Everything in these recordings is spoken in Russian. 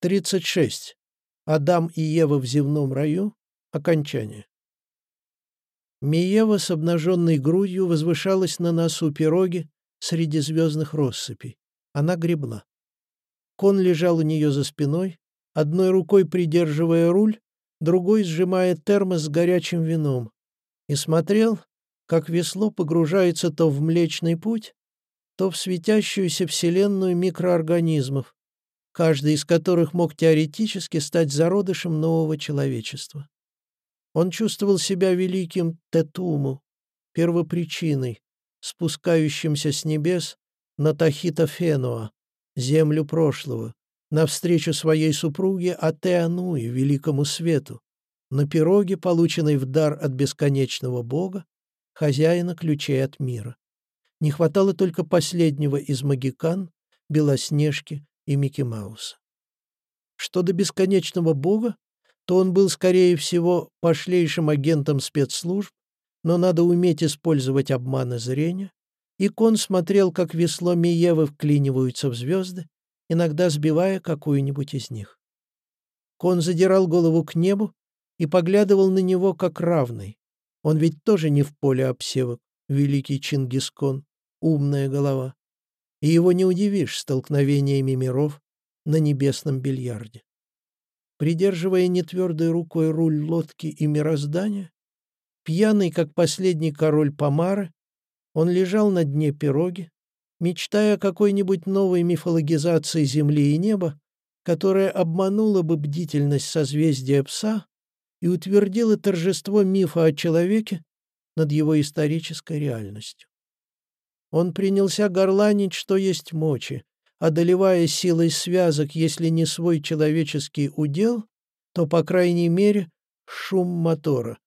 36. Адам и Ева в земном раю. Окончание. Миева с обнаженной грудью возвышалась на носу пироги среди звездных россыпей. Она гребла. Кон лежал у нее за спиной, одной рукой придерживая руль, другой сжимая термос с горячим вином, и смотрел, как весло погружается то в Млечный Путь, то в светящуюся вселенную микроорганизмов, каждый из которых мог теоретически стать зародышем нового человечества. Он чувствовал себя великим Тетуму, первопричиной, спускающимся с небес на Тахита Фенуа, землю прошлого, навстречу своей супруге Атеануи, великому свету, на пироге, полученной в дар от бесконечного Бога, хозяина ключей от мира. Не хватало только последнего из магикан, Белоснежки и Микки Мауса. Что до бесконечного бога, то он был, скорее всего, пошлейшим агентом спецслужб, но надо уметь использовать обманы зрения, и Кон смотрел, как весло Миевы вклиниваются в звезды, иногда сбивая какую-нибудь из них. Кон задирал голову к небу и поглядывал на него как равный. Он ведь тоже не в поле обсевок, великий Чингискон, умная голова и его не удивишь столкновениями миров на небесном бильярде. Придерживая нетвердой рукой руль лодки и мироздания, пьяный, как последний король Помары, он лежал на дне пироги, мечтая о какой-нибудь новой мифологизации земли и неба, которая обманула бы бдительность созвездия пса и утвердила торжество мифа о человеке над его исторической реальностью. Он принялся горланить, что есть мочи, одолевая силой связок, если не свой человеческий удел, то, по крайней мере, шум мотора.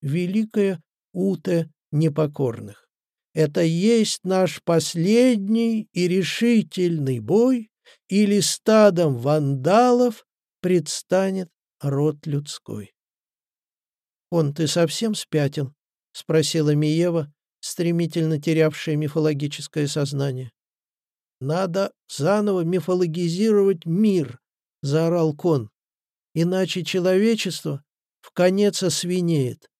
Великая ута непокорных. Это есть наш последний и решительный бой, или стадом вандалов предстанет род людской. «Он, ты совсем спятил?» — спросила Миева, стремительно терявшее мифологическое сознание. «Надо заново мифологизировать мир», — заорал Кон, «иначе человечество в конец освинеет».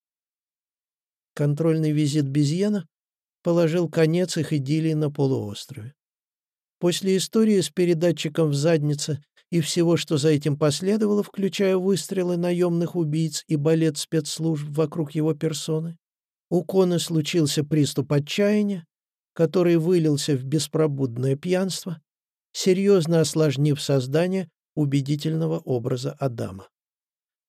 Контрольный визит Безьена положил конец их идиллии на полуострове. После истории с передатчиком в заднице и всего, что за этим последовало, включая выстрелы наемных убийц и балет спецслужб вокруг его персоны, у Кона случился приступ отчаяния, который вылился в беспробудное пьянство, серьезно осложнив создание убедительного образа Адама.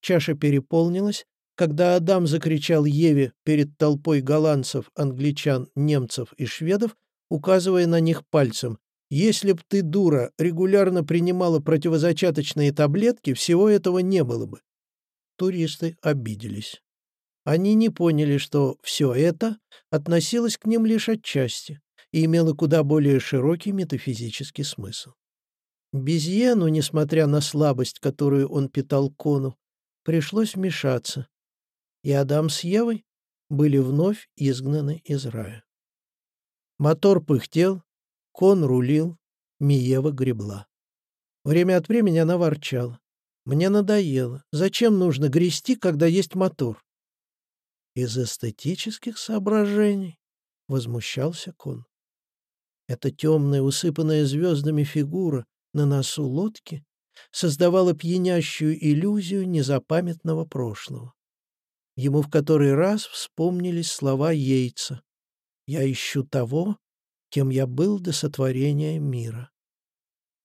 Чаша переполнилась, когда Адам закричал Еве перед толпой голландцев, англичан, немцев и шведов, указывая на них пальцем. «Если б ты, дура, регулярно принимала противозачаточные таблетки, всего этого не было бы». Туристы обиделись. Они не поняли, что все это относилось к ним лишь отчасти и имело куда более широкий метафизический смысл. Безьену, несмотря на слабость, которую он питал Кону, пришлось вмешаться, и Адам с Евой были вновь изгнаны из рая. Мотор пыхтел, Кон рулил, Миева гребла. Время от времени она ворчала. «Мне надоело. Зачем нужно грести, когда есть мотор?» Из эстетических соображений возмущался Кон. Эта темная, усыпанная звездами фигура на носу лодки создавала пьянящую иллюзию незапамятного прошлого. Ему в который раз вспомнились слова Ейца «Я ищу того, кем я был до сотворения мира».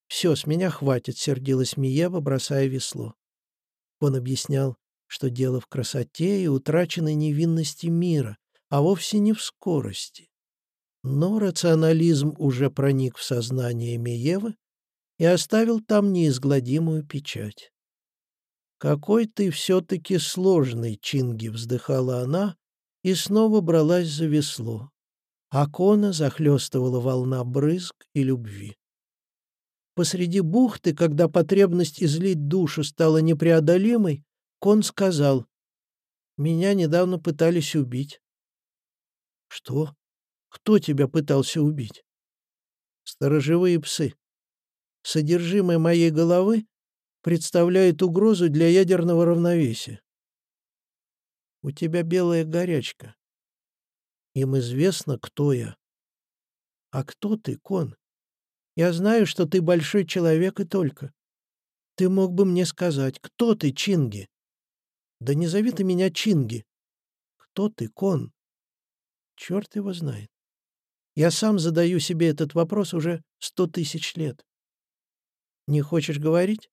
«Все, с меня хватит», — сердилась Миева, бросая весло. Он объяснял, что дело в красоте и утраченной невинности мира, а вовсе не в скорости. Но рационализм уже проник в сознание Меевы и оставил там неизгладимую печать. «Какой ты все-таки сложный, Чинги!» — вздыхала она и снова бралась за весло. Акона захлестывала волна брызг и любви. Посреди бухты, когда потребность излить душу стала непреодолимой, Кон сказал, «Меня недавно пытались убить». «Что? Кто тебя пытался убить?» «Сторожевые псы. Содержимое моей головы представляет угрозу для ядерного равновесия. У тебя белая горячка. Им известно, кто я. А кто ты, Кон? Я знаю, что ты большой человек и только. Ты мог бы мне сказать, кто ты, Чинги? Да не зови ты меня Чинги. Кто ты, Кон? Черт его знает. Я сам задаю себе этот вопрос уже сто тысяч лет. Не хочешь говорить?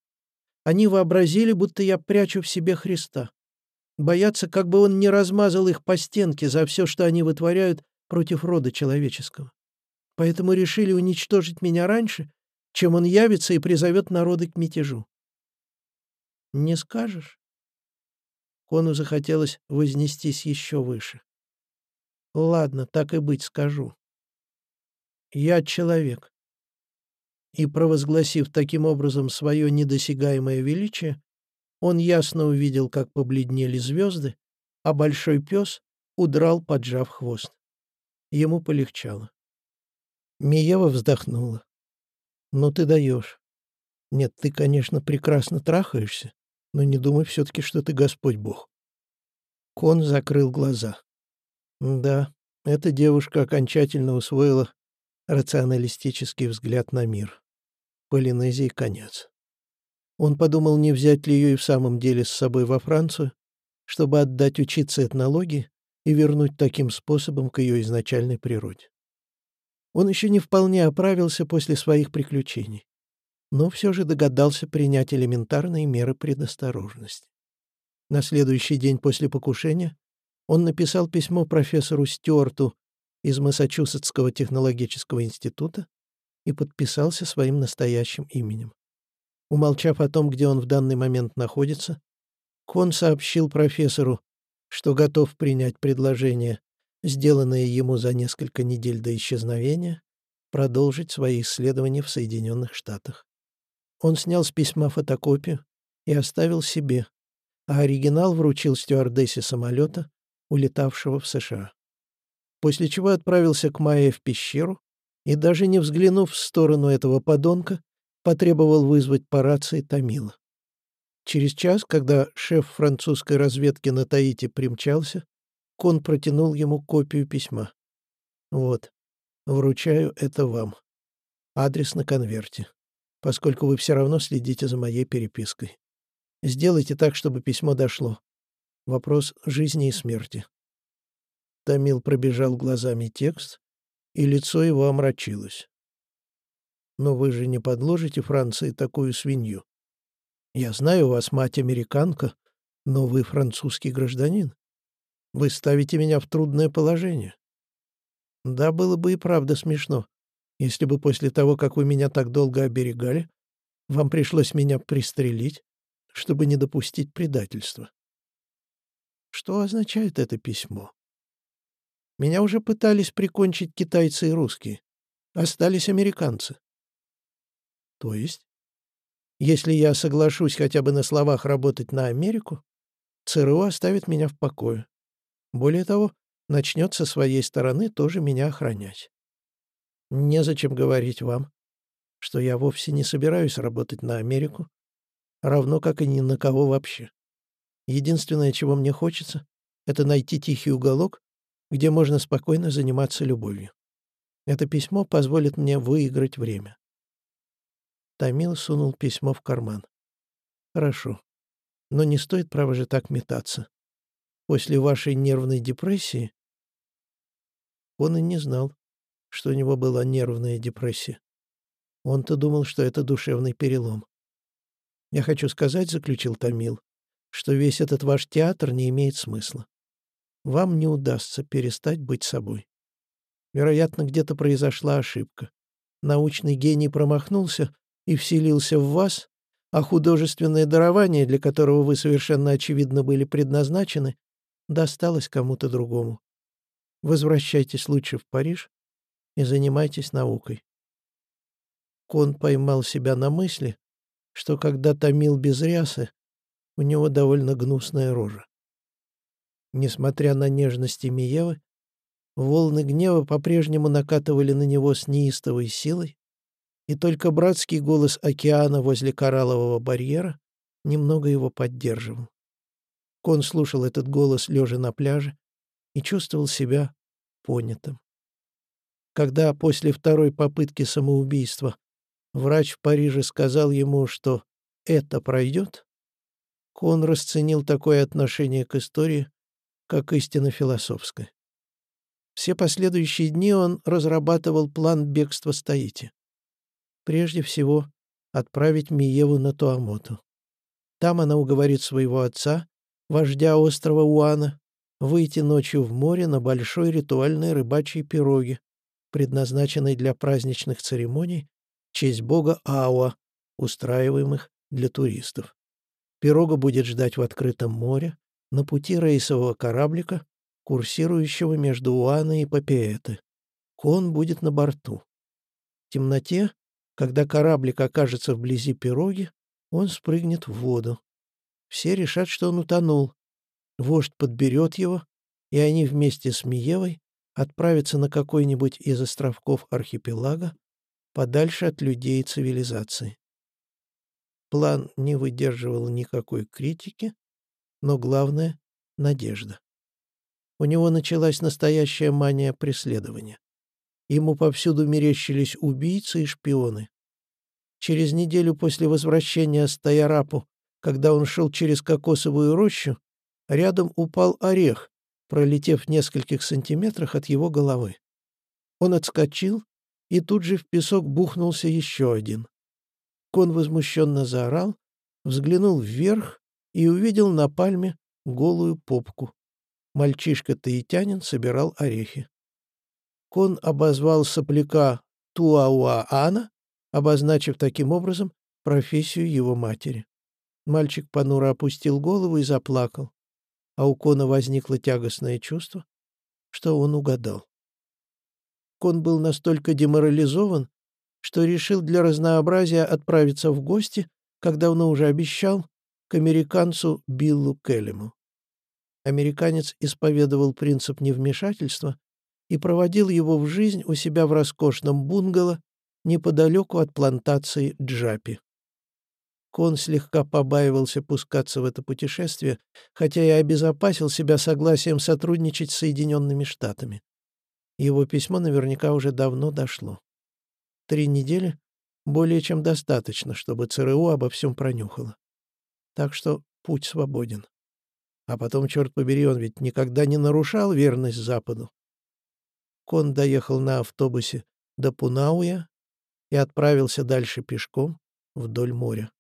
Они вообразили, будто я прячу в себе Христа. Боятся, как бы он не размазал их по стенке за все, что они вытворяют против рода человеческого. Поэтому решили уничтожить меня раньше, чем он явится и призовет народы к мятежу. Не скажешь? Кону захотелось вознестись еще выше. Ладно, так и быть скажу. Я человек. И, провозгласив таким образом свое недосягаемое величие, он ясно увидел, как побледнели звезды, а большой пес удрал, поджав хвост. Ему полегчало. Миева вздохнула. «Ну ты даешь. Нет, ты, конечно, прекрасно трахаешься, но не думай все-таки, что ты Господь Бог». Кон закрыл глаза. Да, эта девушка окончательно усвоила рационалистический взгляд на мир. Полинезии конец. Он подумал, не взять ли ее и в самом деле с собой во Францию, чтобы отдать учиться этнологии и вернуть таким способом к ее изначальной природе. Он еще не вполне оправился после своих приключений, но все же догадался принять элементарные меры предосторожности. На следующий день после покушения он написал письмо профессору Стюарту из Массачусетского технологического института и подписался своим настоящим именем. Умолчав о том, где он в данный момент находится, Кон сообщил профессору, что готов принять предложение, сделанное ему за несколько недель до исчезновения, продолжить свои исследования в Соединенных Штатах. Он снял с письма фотокопию и оставил себе, а оригинал вручил стюардессе самолета, улетавшего в США. После чего отправился к Майе в пещеру и, даже не взглянув в сторону этого подонка, потребовал вызвать по рации Томила. Через час, когда шеф французской разведки на Таити примчался, Кон протянул ему копию письма. «Вот, вручаю это вам. Адрес на конверте, поскольку вы все равно следите за моей перепиской. Сделайте так, чтобы письмо дошло. Вопрос жизни и смерти». Томил пробежал глазами текст, и лицо его омрачилось. Но вы же не подложите Франции такую свинью. Я знаю, у вас мать американка, но вы французский гражданин. Вы ставите меня в трудное положение. Да, было бы и правда смешно, если бы после того, как вы меня так долго оберегали, вам пришлось меня пристрелить, чтобы не допустить предательства. Что означает это письмо? Меня уже пытались прикончить китайцы и русские. Остались американцы. То есть? Если я соглашусь хотя бы на словах работать на Америку, ЦРУ оставит меня в покое. Более того, начнет со своей стороны тоже меня охранять. Незачем говорить вам, что я вовсе не собираюсь работать на Америку, равно как и ни на кого вообще. Единственное, чего мне хочется, это найти тихий уголок, где можно спокойно заниматься любовью. Это письмо позволит мне выиграть время. Томил сунул письмо в карман. «Хорошо. Но не стоит, право же, так метаться. После вашей нервной депрессии...» Он и не знал, что у него была нервная депрессия. Он-то думал, что это душевный перелом. «Я хочу сказать, — заключил Томил, — что весь этот ваш театр не имеет смысла. Вам не удастся перестать быть собой. Вероятно, где-то произошла ошибка. Научный гений промахнулся, и вселился в вас, а художественное дарование, для которого вы совершенно очевидно были предназначены, досталось кому-то другому. Возвращайтесь лучше в Париж и занимайтесь наукой. Кон поймал себя на мысли, что когда томил без рясы, у него довольно гнусная рожа. Несмотря на нежности Миевы, волны гнева по-прежнему накатывали на него с неистовой силой, и только братский голос океана возле кораллового барьера немного его поддерживал. Кон слушал этот голос, лежа на пляже, и чувствовал себя понятым. Когда после второй попытки самоубийства врач в Париже сказал ему, что это пройдет, Кон расценил такое отношение к истории как истинно философское. Все последующие дни он разрабатывал план бегства Стаити. Прежде всего, отправить Миеву на Туамоту. Там она уговорит своего отца, вождя острова Уана, выйти ночью в море на большой ритуальной рыбачьей пироге, предназначенной для праздничных церемоний в честь бога Ауа, устраиваемых для туристов. Пирога будет ждать в открытом море, на пути рейсового кораблика, курсирующего между Уана и Папиэты. Кон будет на борту. В темноте, когда кораблик окажется вблизи пироги, он спрыгнет в воду. Все решат, что он утонул. Вождь подберет его, и они вместе с Миевой отправятся на какой-нибудь из островков архипелага, подальше от людей и цивилизации. План не выдерживал никакой критики, но главное — надежда. У него началась настоящая мания преследования. Ему повсюду мерещились убийцы и шпионы. Через неделю после возвращения с Таярапу, когда он шел через кокосовую рощу, рядом упал орех, пролетев в нескольких сантиметрах от его головы. Он отскочил, и тут же в песок бухнулся еще один. Кон возмущенно заорал, взглянул вверх и увидел на пальме голую попку. Мальчишка-таитянин собирал орехи. Кон обозвал сопляка Туауаана, обозначив таким образом профессию его матери. Мальчик понуро опустил голову и заплакал, а у Кона возникло тягостное чувство, что он угадал. Кон был настолько деморализован, что решил для разнообразия отправиться в гости, как давно уже обещал, к американцу Биллу Келлему. Американец исповедовал принцип невмешательства и проводил его в жизнь у себя в роскошном бунгало неподалеку от плантации Джапи. Кон слегка побаивался пускаться в это путешествие, хотя и обезопасил себя согласием сотрудничать с Соединенными Штатами. Его письмо наверняка уже давно дошло. Три недели — более чем достаточно, чтобы ЦРУ обо всем пронюхало. Так что путь свободен. А потом, черт побери, он ведь никогда не нарушал верность Западу. Кон доехал на автобусе до Пунауя и отправился дальше пешком вдоль моря.